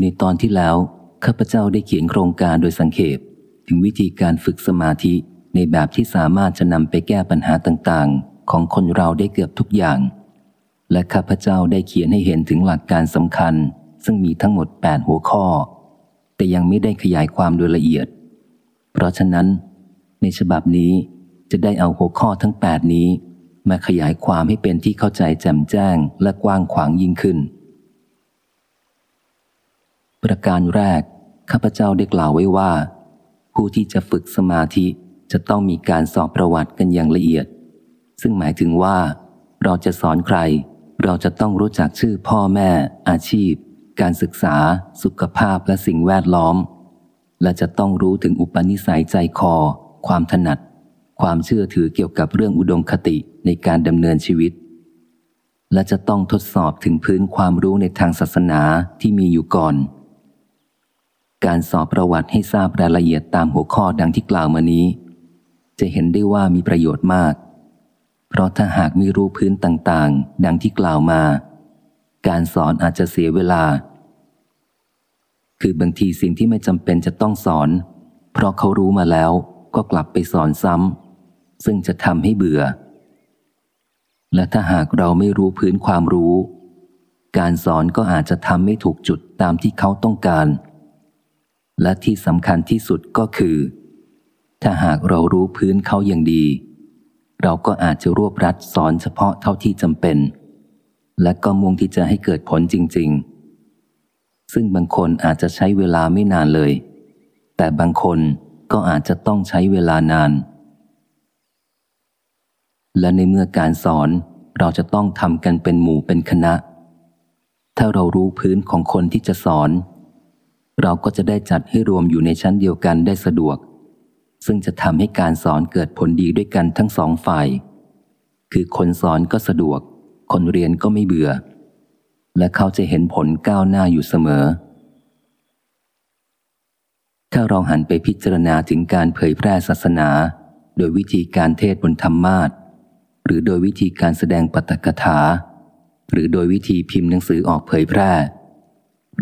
ในตอนที่แล้ว ข้าพเจ้าได้เขียนโครงการโดยสังเขปถึงวิธีการฝึกสมาธิในแบบที่สามารถจะนำไปแก้ปัญหาต่างๆ ของคนเราได้เกือบทุกอย่าง และข้าพเจ้าได้เขียนให้เห็นถึงหลักการสำคัญ ซึ่งมีทั้งหมด 8 หัวข้อ แต่ยังไม่ได้ขยายความโดยละเอียด เพราะฉะนั้น ในฉบับนี้จะได้เอาหัวข้อทั้ง 8 นี้ มาขยายความให้เป็นที่เข้าใจแจ่มแจ้งและกว้างขวางยิ่งขึ้น ประการแรก ข้าพเจ้าได้กล่าวไว้ว่า ผู้ที่จะฝึกสมาธิจะต้องมีการสอบประวัติกันอย่างละเอียด ซึ่งหมายถึงว่า เราจะสอนใคร เราจะต้องรู้จักชื่อพ่อแม่ อาชีพ การศึกษา สุขภาพและสิ่งแวดล้อม และจะต้องรู้ถึงอุปนิสัยใจคอ ความถนัด ความเชื่อถือเกี่ยวกับเรื่องอุดมคติในการดำเนินชีวิต และจะต้องทดสอบถึงพื้นความรู้ในทางศาสนาที่มีอยู่ก่อน การสอบประวัติให้ทราบรายละเอียดตามหัวข้อดังที่กล่าวมานี้ จะเห็นได้ว่ามีประโยชน์มาก เพราะถ้าหากไม่รู้พื้นต่างๆ ดังที่กล่าวมา การสอนอาจจะเสียเวลา คือบางทีสิ่งที่ไม่จำเป็นจะต้องสอน เพราะเขารู้มาแล้วก็กลับไปสอนซ้ำซึ่งจะทำให้เบื่อ และถ้าหากเราไม่รู้พื้นความรู้ การสอนก็อาจจะทำไม่ถูกจุดตามที่เขาต้องการ และที่สำคัญที่สุดก็คือ ถ้าหากเรารู้พื้นเขาอย่างดี เราก็อาจจะรวบรัดสอนเฉพาะเท่าที่จำเป็น และก็มุ่งที่จะให้เกิดผลจริง ๆ ซึ่งบางคนอาจจะใช้เวลาไม่นานเลย แต่บางคนก็อาจจะต้องใช้เวลานาน และในเมื่อการสอนเราจะต้องทำกันเป็นหมู่เป็นคณะ ถ้าเรารู้พื้นของคนที่จะสอน เราก็จะได้จัดให้รวมอยู่ในชั้นเดียวกันได้สะดวก ซึ่งจะทำให้การสอนเกิดผลดีด้วยกันทั้งสองฝ่าย คือคนสอนก็สะดวก คนเรียนก็ไม่เบื่อ และเขาจะเห็นผลก้าวหน้าอยู่เสมอ ถ้าเราหันไปพิจารณาถึงการเผยแพร่ศาสนา โดยวิธีการเทศบนธรรมาทหรือโดยวิธีการแสดงปตกถา หรือโดยวิธีพิมพ์หนังสือออกเผยแพร่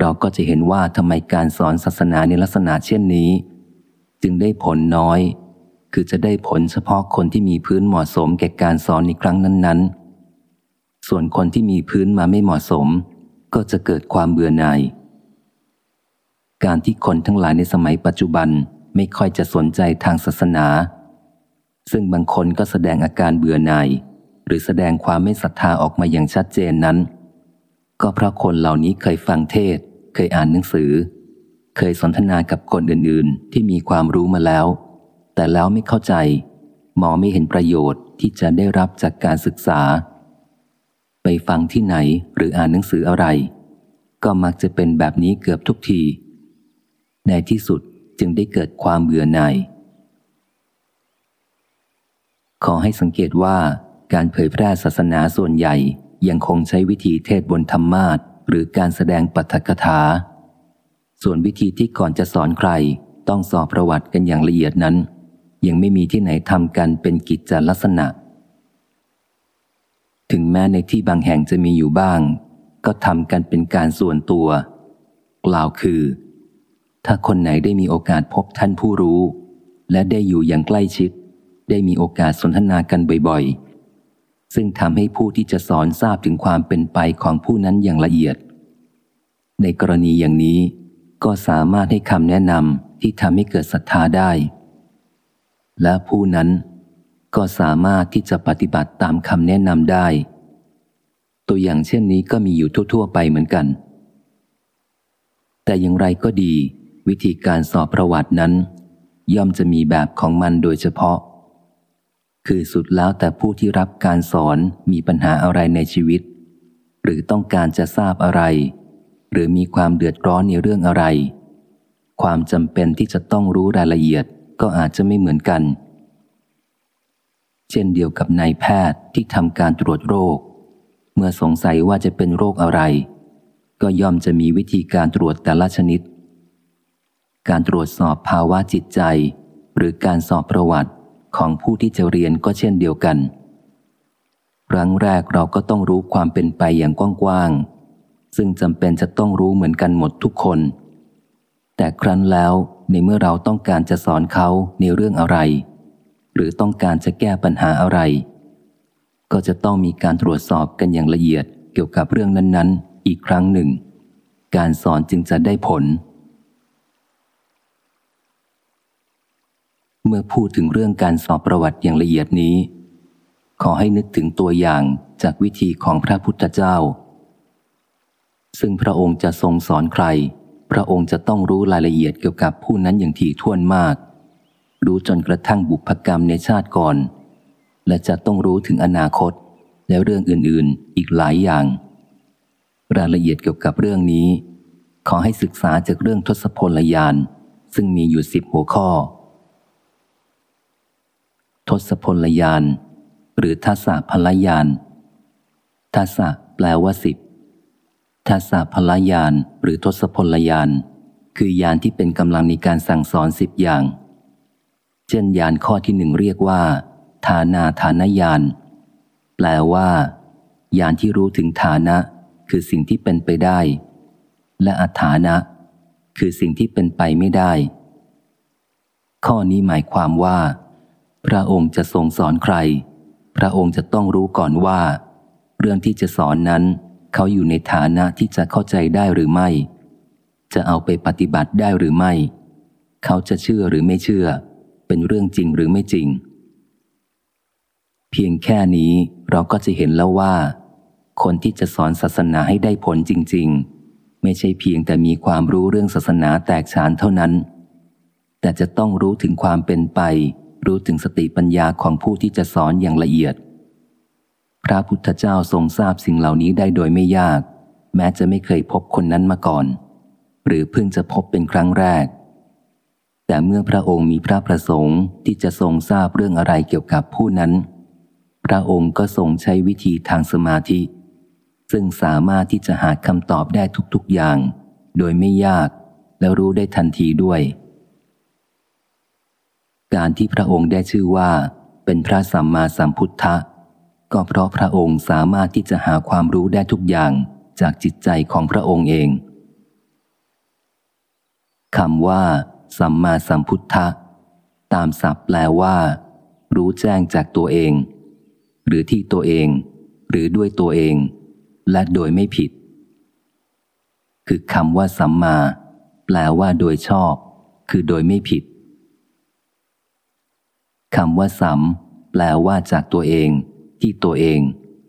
เราก็จะเห็นว่าทำไมการสอนศาสนาในลักษณะเช่นนี้ จึงได้ผลน้อย คือจะได้ผลเฉพาะคนที่มีพื้นเหมาะสมแก่การสอนในครั้งนั้น ๆ ส่วนคนที่มีพื้นมาไม่เหมาะสม ก็จะเกิดความเบื่อหน่าย การที่คนทั้งหลายในสมัยปัจจุบันไม่ค่อยจะสนใจทางศาสนา ซึ่งบางคนก็แสดงอาการเบื่อหน่าย หรือแสดงความไม่ศรัทธาออกมาอย่างชัดเจนนั้น ก็เพราะคนเหล่านี้เคยฟังเทศ เคยอ่านหนังสือ เคยสนทนากับคนอื่นๆ ที่มีความรู้มาแล้ว แต่แล้วไม่เข้าใจ มองไม่เห็นประโยชน์ที่จะได้รับจากการศึกษา ไปฟังที่ไหนหรืออ่านหนังสืออะไร ก็มักจะเป็นแบบนี้เกือบทุกที ในที่สุดจึงได้เกิดความเบื่อหน่าย ขอให้สังเกตว่าการเผยแพร่ศาสนาส่วนใหญ่ ยังคงใช้วิธีเทศบนธรรมาทหรือการแสดงปัทกถา ส่วนวิธีที่ก่อนจะสอนใคร ต้องสอบประวัติกันอย่างละเอียดนั้น ยังไม่มีที่ไหนทำกันเป็นกิจจลักษณะ ถึงแม้ในที่บางแห่งจะมีอยู่บ้าง ก็ทำกันเป็นการส่วนตัว กล่าวคือ ถ้าคนไหนได้มีโอกาสพบท่านผู้รู้ และได้อยู่อย่างใกล้ชิด ได้มีโอกาสสนทนากันบ่อยๆ ซึ่งทำให้ผู้ที่จะสอนทราบถึงความเป็นไปของผู้นั้นอย่างละเอียด ในกรณีอย่างนี้ ก็สามารถให้คำแนะนำที่ทำให้เกิดศรัทธาได้ และผู้นั้นก็สามารถที่จะปฏิบัติตามคำแนะนำได้ ตัวอย่างเช่นนี้ก็มีอยู่ทั่ว ๆ ไปเหมือนกัน แต่อย่างไรก็ดี วิธีการสอบประวัตินั้น ย่อมจะมีแบบของมันโดยเฉพาะ คือสุดแล้วแต่ผู้ที่รับการสอนมีปัญหาอะไรในชีวิต หรือต้องการจะทราบอะไร หรือมีความเดือดร้อนในเรื่องอะไร ความจำเป็นที่จะต้องรู้รายละเอียดก็อาจจะไม่เหมือนกัน เช่นเดียวกับนายแพทย์ที่ทำการตรวจโรค เมื่อสงสัยว่าจะเป็นโรคอะไร ก็ย่อมจะมีวิธีการตรวจแต่ละชนิด การตรวจสอบภาวะจิตใจ หรือการสอบประวัติ ของผู้ที่จะเรียนก็เช่นเดียวกัน ครั้งแรกเราก็ต้องรู้ความเป็นไปอย่างกว้างๆ ซึ่งจำเป็นจะต้องรู้เหมือนกันหมดทุกคน แต่ครั้นแล้วในเมื่อเราต้องการจะสอนเขาในเรื่องอะไร หรือต้องการจะแก้ปัญหาอะไร ก็จะต้องมีการตรวจสอบกันอย่างละเอียดเกี่ยวกับเรื่องนั้นๆ อีกครั้งหนึ่ง การสอนจึงจะได้ผล เมื่อพูดถึงเรื่องการสอบประวัติอย่างละเอียดนี้ ขอให้นึกถึงตัวอย่างจากวิธีของพระพุทธเจ้า ซึ่งพระองค์จะทรงสอนใคร พระองค์จะต้องรู้รายละเอียดเกี่ยวกับผู้นั้นอย่างถี่ถ้วนมาก รู้จนกระทั่งบุพกรรมในชาติก่อน และจะต้องรู้ถึงอนาคตและเรื่องอื่นๆ อีกหลายอย่าง รายละเอียดเกี่ยวกับเรื่องนี้ ขอให้ศึกษาจากเรื่องทศพลยาน ซึ่งมีอยู่สิบหัวข้อ ทศพลยาน หรือทัศพลยานทัศแปลว่าสิบทัศพลยานหรือทศพลยาน คือยานที่เป็นกำลังในการสั่งสอนสิบอย่าง เช่นยานข้อที่หนึ่งเรียกว่า ฐานาฐานยาน แปลว่า ยานที่รู้ถึงฐานะ คือสิ่งที่เป็นไปได้ และอัฐานะ คือสิ่งที่เป็นไปไม่ได้ ข้อนี้หมายความว่า พระองค์จะทรงสอนใคร พระองค์จะต้องรู้ก่อนว่า เรื่องที่จะสอนนั้น เขาอยู่ในฐานะที่จะเข้าใจได้หรือไม่ จะเอาไปปฏิบัติได้หรือไม่ เขาจะเชื่อหรือไม่เชื่อ เป็นเรื่องจริงหรือไม่จริง เพียงแค่นี้เราก็จะเห็นแล้วว่า คนที่จะสอนศาสนาให้ได้ผลจริง ๆ ไม่ใช่เพียงแต่มีความรู้เรื่องศาสนาแตกฉานเท่านั้น แต่จะต้องรู้ถึงความเป็นไป รู้ถึงสติปัญญาของผู้ที่จะสอนอย่างละเอียด พระพุทธเจ้าทรงทราบสิ่งเหล่านี้ได้โดยไม่ยาก แม้จะไม่เคยพบคนนั้นมาก่อน หรือเพิ่งจะพบเป็นครั้งแรก แต่เมื่อพระองค์มีพระประสงค์ที่จะทรงทราบเรื่องอะไรเกี่ยวกับผู้นั้น พระองค์ก็ทรงใช้วิธีทางสมาธิ ซึ่งสามารถที่จะหาคำตอบได้ทุกๆอย่าง โดยไม่ยากและรู้ได้ทันทีด้วย การที่พระองค์ได้ชื่อว่า เป็นพระสัมมาสัมพุทธะก็เพราะพระองค์สามารถที่จะหาความรู้ได้ทุกอย่างจากจิตใจของพระองค์เองคำว่า สัมมาสัมพุทธะตามศัพท์แปลว่า รู้แจ้งจากตัวเอง หรือที่ตัวเอง หรือด้วยตัวเอง และโดยไม่ผิด คือคำว่า สัมมา แปลว่าโดยชอบ คือโดยไม่ผิด คำว่าสัมแปลว่าจากตัวเอง ที่ตัวเอง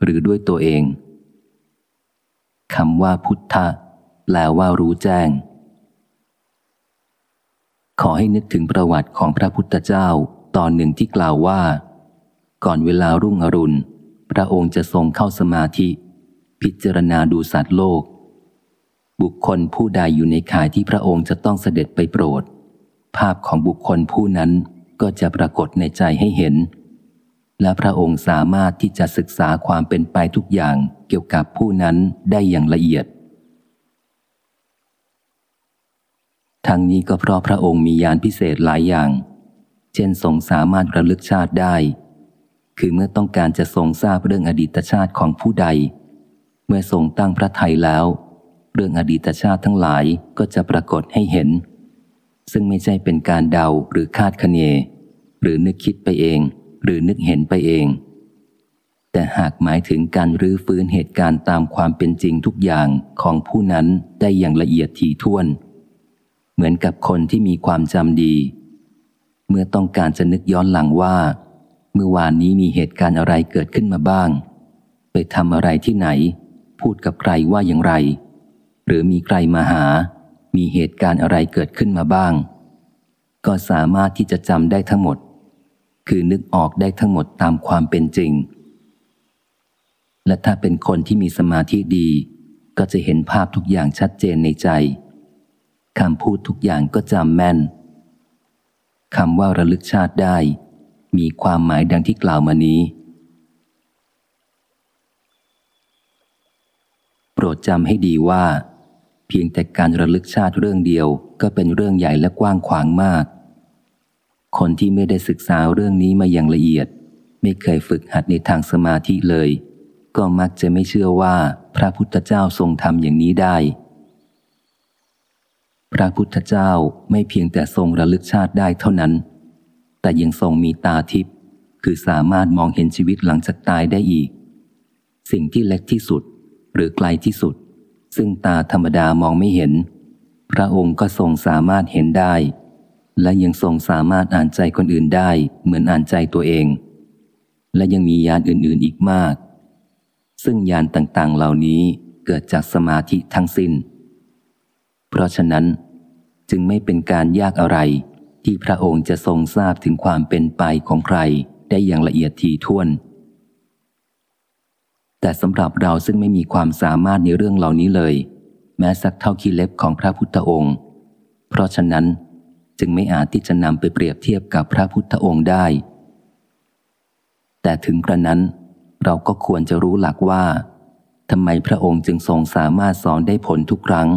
หรือด้วยตัวเองคำว่าพุทธะแปลว่ารู้แจ้ง ขอให้นึกถึงประวัติของพระพุทธเจ้าตอนหนึ่งที่กล่าวว่า ก่อนเวลารุ่งอรุณ พระองค์จะทรงเข้าสมาธิ พิจารณาดูสัตว์โลก บุคคลผู้ใดอยู่ในข่ายที่พระองค์จะต้องเสด็จไปโปรด ภาพของบุคคลผู้นั้น ก็จะปรากฏในใจให้เห็น และพระองค์สามารถที่จะศึกษาความเป็นไปทุกอย่างเกี่ยวกับผู้นั้นได้อย่างละเอียด ทั้งนี้ก็เพราะพระองค์มียานพิเศษหลายอย่าง เช่นทรงสามารถระลึกชาติได้ คือเมื่อต้องการจะทรงทราบเรื่องอดีตชาติของผู้ใด เมื่อทรงตั้งพระไทยแล้ว เรื่องอดีตชาติทั้งหลายก็จะปรากฏให้เห็นซึ่งไม่ใช่เป็นการเดาหรือคาดคะเน หรือนึกคิดไปเอง หรือนึกเห็นไปเอง แต่หากหมายถึงการรื้อฟื้นเหตุการณ์ตามความเป็นจริงทุกอย่างของผู้นั้นได้อย่างละเอียดถี่ถ้วน เหมือนกับคนที่มีความจำดี เมื่อต้องการจะนึกย้อนหลังว่า เมื่อวานนี้มีเหตุการณ์อะไรเกิดขึ้นมาบ้าง ไปทำอะไรที่ไหน พูดกับใครว่าอย่างไร หรือมีใครมาหา มีเหตุการณ์อะไรเกิดขึ้นมาบ้างก็สามารถที่จะจำได้ทั้งหมด คือนึกออกได้ทั้งหมดตามความเป็นจริง และถ้าเป็นคนที่มีสมาธิดี ก็จะเห็นภาพทุกอย่างชัดเจนในใจคำพูดทุกอย่างก็จำแม่นคำว่าระลึกชาติได้ มีความหมายดังที่กล่าวมานี้ โปรดจำให้ดีว่า เพียงแต่การระลึกชาติเรื่องเดียวก็เป็นเรื่องใหญ่และกว้างขวางมาก คนที่ไม่ได้ศึกษาเรื่องนี้มาอย่างละเอียด ไม่เคยฝึกหัดในทางสมาธิเลย ก็มักจะไม่เชื่อว่าพระพุทธเจ้าทรงทำอย่างนี้ได้ พระพุทธเจ้าไม่เพียงแต่ทรงระลึกชาติได้เท่านั้น แต่ยังทรงมีตาทิพย์คือสามารถมองเห็นชีวิตหลังจากตายได้อีก สิ่งที่เล็กที่สุดหรือไกลที่สุด ซึ่งตาธรรมดามองไม่เห็น พระองค์ก็ทรงสามารถเห็นได้ และยังทรงสามารถอ่านใจคนอื่นได้เหมือนอ่านใจตัวเอง และยังมียานอื่นๆอีกมาก ซึ่งยานต่างๆเหล่านี้เกิดจากสมาธิทั้งสิน้น เพราะฉะนั้นจึงไม่เป็นการยากอะไร ที่พระองค์จะทรงทราบถึงความเป็นไปของใครได้อย่างละเอียดทีท่วน แต่สำหรับเราซึ่งไม่มีความสามารถในเรื่องเหล่านี้เลย แม้สักเท่าคีเล็บของพระพุทธองค์ เพราะฉะนั้น จึงไม่อาจที่จะนำไปเปรียบเทียบกับพระพุทธองค์ได้ แต่ถึงกระนั้น เราก็ควรจะรู้หลักว่าทำไมพระองค์จึงทรงสามารถสอนได้ผลทุกครั้ง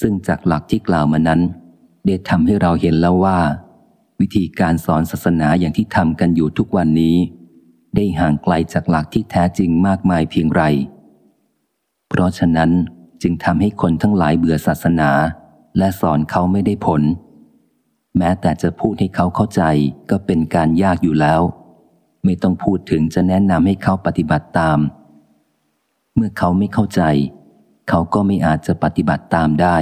ซึ่งจากหลักที่กล่าวมานั้น ได้ทำให้เราเห็นแล้วว่า วิธีการสอนศาสนาอย่างที่ทำกันอยู่ทุกวันนี้ ได้ห่างไกลจากหลักที่แท้จริงมากมายเพียงไร เพราะฉะนั้นจึงทำให้คนทั้งหลายเบื่อศาสนา และสอนเขาไม่ได้ผล แม้แต่จะพูดให้เขาเข้าใจก็เป็นการยากอยู่แล้ว ไม่ต้องพูดถึงจะแนะนำให้เขาปฏิบัติตาม เมื่อเขาไม่เข้าใจ เขาก็ไม่อาจจะปฏิบัติตามได้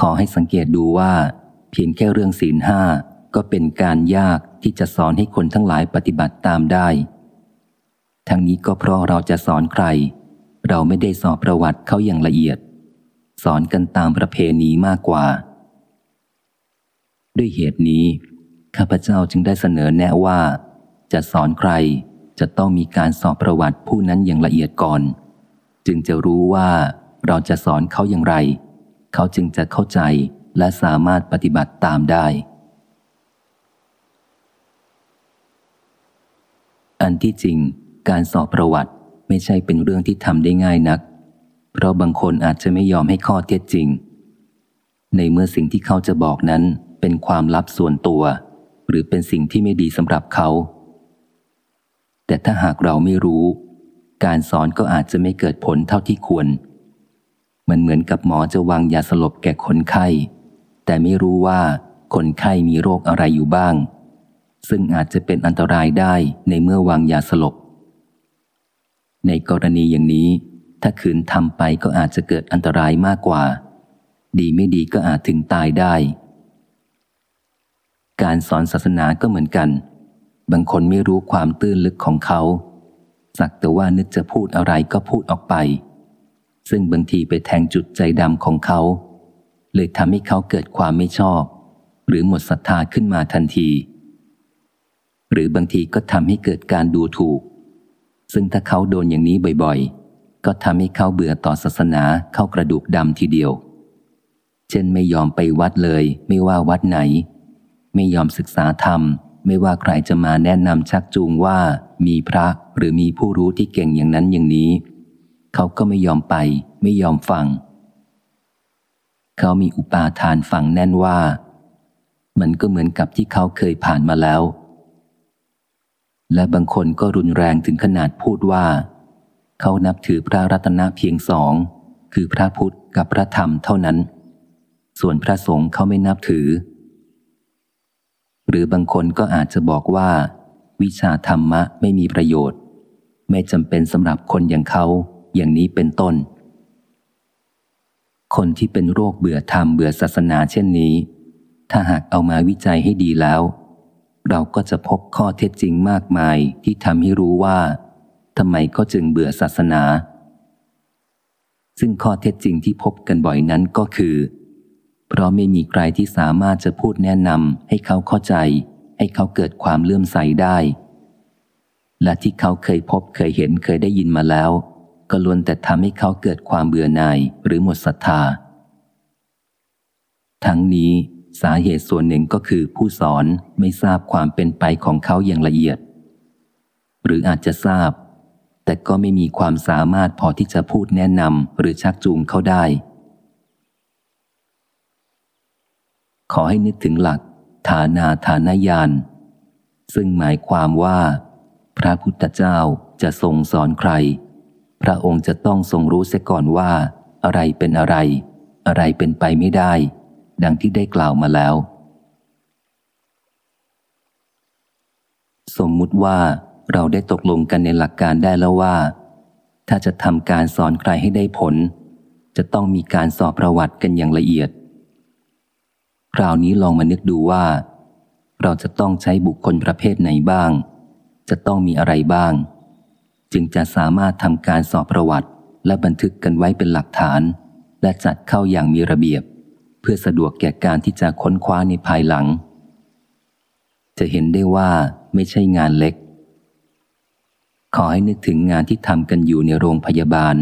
ขอให้สังเกตดูว่า เพียงแค่เรื่องศีลห้าก็เป็นการยากที่จะสอนให้คนทั้งหลายปฏิบัติตามได้ ทั้งนี้ก็เพราะเราจะสอนใคร เราไม่ได้สอบประวัติเขาอย่างละเอียด สอนกันตามประเพณีมากกว่า ด้วยเหตุนี้ ข้าพเจ้าจึงได้เสนอแนะว่า จะสอนใครจะต้องมีการสอบประวัติผู้นั้นอย่างละเอียดก่อน จึงจะรู้ว่าเราจะสอนเขาอย่างไร เขาจึงจะเข้าใจและสามารถปฏิบัติตามได้ อันที่จริง การสอบประวัติไม่ใช่เป็นเรื่องที่ทำได้ง่ายนัก เพราะบางคนอาจจะไม่ยอมให้ข้อเท็จจริง ในเมื่อสิ่งที่เขาจะบอกนั้นเป็นความลับส่วนตัว หรือเป็นสิ่งที่ไม่ดีสำหรับเขา แต่ถ้าหากเราไม่รู้ การสอนก็อาจจะไม่เกิดผลเท่าที่ควร มันเหมือนกับหมอจะวางยาสลบแก่คนไข้ แต่ไม่รู้ว่าคนไข้มีโรคอะไรอยู่บ้าง ซึ่งอาจจะเป็นอันตรายได้ในเมื่อวางยาสลบในกรณีอย่างนี้ ถ้าขืนทำไปก็อาจจะเกิดอันตรายมากกว่า ดีไม่ดีก็อาจถึงตายได้ การสอนศาสนาก็เหมือนกัน บางคนไม่รู้ความตื้นลึกของเขา สักแต่ว่านึกจะพูดอะไรก็พูดออกไป ซึ่งบางทีไปแทงจุดใจดำของเขา เลยทำให้เขาเกิดความไม่ชอบ หรือหมดศรัทธาขึ้นมาทันที หรือบางทีก็ทำให้เกิดการดูถูก ซึ่งถ้าเขาโดนอย่างนี้บ่อยๆ ก็ทำให้เขาเบื่อต่อศาสนาเข้ากระดูกดำทีเดียว เช่นไม่ยอมไปวัดเลย ไม่ว่าวัดไหน ไม่ยอมศึกษาธรรม ไม่ว่าใครจะมาแนะนำชักจูงว่ามีพระหรือมีผู้รู้ที่เก่งอย่างนั้นอย่างนี้ เขาก็ไม่ยอมไป ไม่ยอมฟัง เขามีอุปาทานฝังแน่นว่า มันก็เหมือนกับที่เขาเคยผ่านมาแล้ว และบางคนก็รุนแรงถึงขนาดพูดว่า เขานับถือพระรัตนเพียงสอง คือพระพุทธกับพระธรรมเท่านั้น ส่วนพระสงฆ์เขาไม่นับถือ หรือบางคนก็อาจจะบอกว่า วิชาธรรมะไม่มีประโยชน์ ไม่จำเป็นสำหรับคนอย่างเขาอย่างนี้เป็นต้น คนที่เป็นโรคเบื่อธรรมเบื่อศาสนาเช่นนี้ ถ้าหากเอามาวิจัยให้ดีแล้ว เราก็จะพบข้อเท็จจริงมากมายที่ทำให้รู้ว่า ทำไมก็จึงเบื่อศาสนา ซึ่งข้อเท็จจริงที่พบกันบ่อยนั้นก็คือ เพราะไม่มีใครที่สามารถจะพูดแนะนำให้เขาเข้าใจ ให้เขาเกิดความเลื่อมใสได้ และที่เขาเคยพบเคยเห็นเคยได้ยินมาแล้ว ก็ล้วนแต่ทำให้เขาเกิดความเบื่อหน่ายหรือหมดศรัทธา ทั้งนี้สาเหตุส่วนหนึ่งก็คือผู้สอนไม่ทราบความเป็นไปของเขาอย่างละเอียด หรืออาจจะทราบ แต่ก็ไม่มีความสามารถพอที่จะพูดแนะนำหรือชักจูงเขาได้ ขอให้นึกถึงหลัก ฐานาฐานญาณซึ่งหมายความว่า พระพุทธเจ้าจะทรงสอนใคร พระองค์จะต้องทรงรู้เสียก่อนว่า อะไรเป็นอะไร อะไรเป็นไปไม่ได้ ดังที่ได้กล่าวมาแล้ว สมมุติว่า เราได้ตกลงกันในหลักการได้แล้วว่า ถ้าจะทำการสอนใครให้ได้ผล จะต้องมีการสอบประวัติกันอย่างละเอียด คราวนี้ลองมานึกดูว่า เราจะต้องใช้บุคคลประเภทไหนบ้าง จะต้องมีอะไรบ้าง จึงจะสามารถทำการสอบประวัติและบันทึกกันไว้เป็นหลักฐาน และจัดเข้าอย่างมีระเบียบ เพื่อสะดวกแก่การที่จะค้นคว้าในภายหลัง จะเห็นได้ว่าไม่ใช่งานเล็ก ขอให้นึกถึงงานที่ทำกันอยู่ในโรงพยาบาล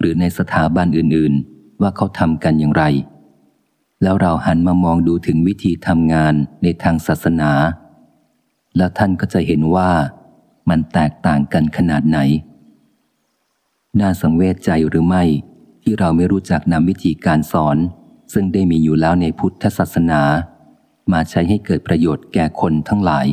หรือในสถาบันอื่นๆ ว่าเขาทำกันอย่างไร แล้วเราหันมามองดูถึงวิธีทำงานในทางศาสนา แล้วท่านก็จะเห็นว่ามันแตกต่างกันขนาดไหน น่าสังเวชใจหรือไม่ ที่เราไม่รู้จักนำวิธีการสอน ซึ่งได้มีอยู่แล้วในพุทธศาสนา มาใช้ให้เกิดประโยชน์แก่คนทั้งหลาย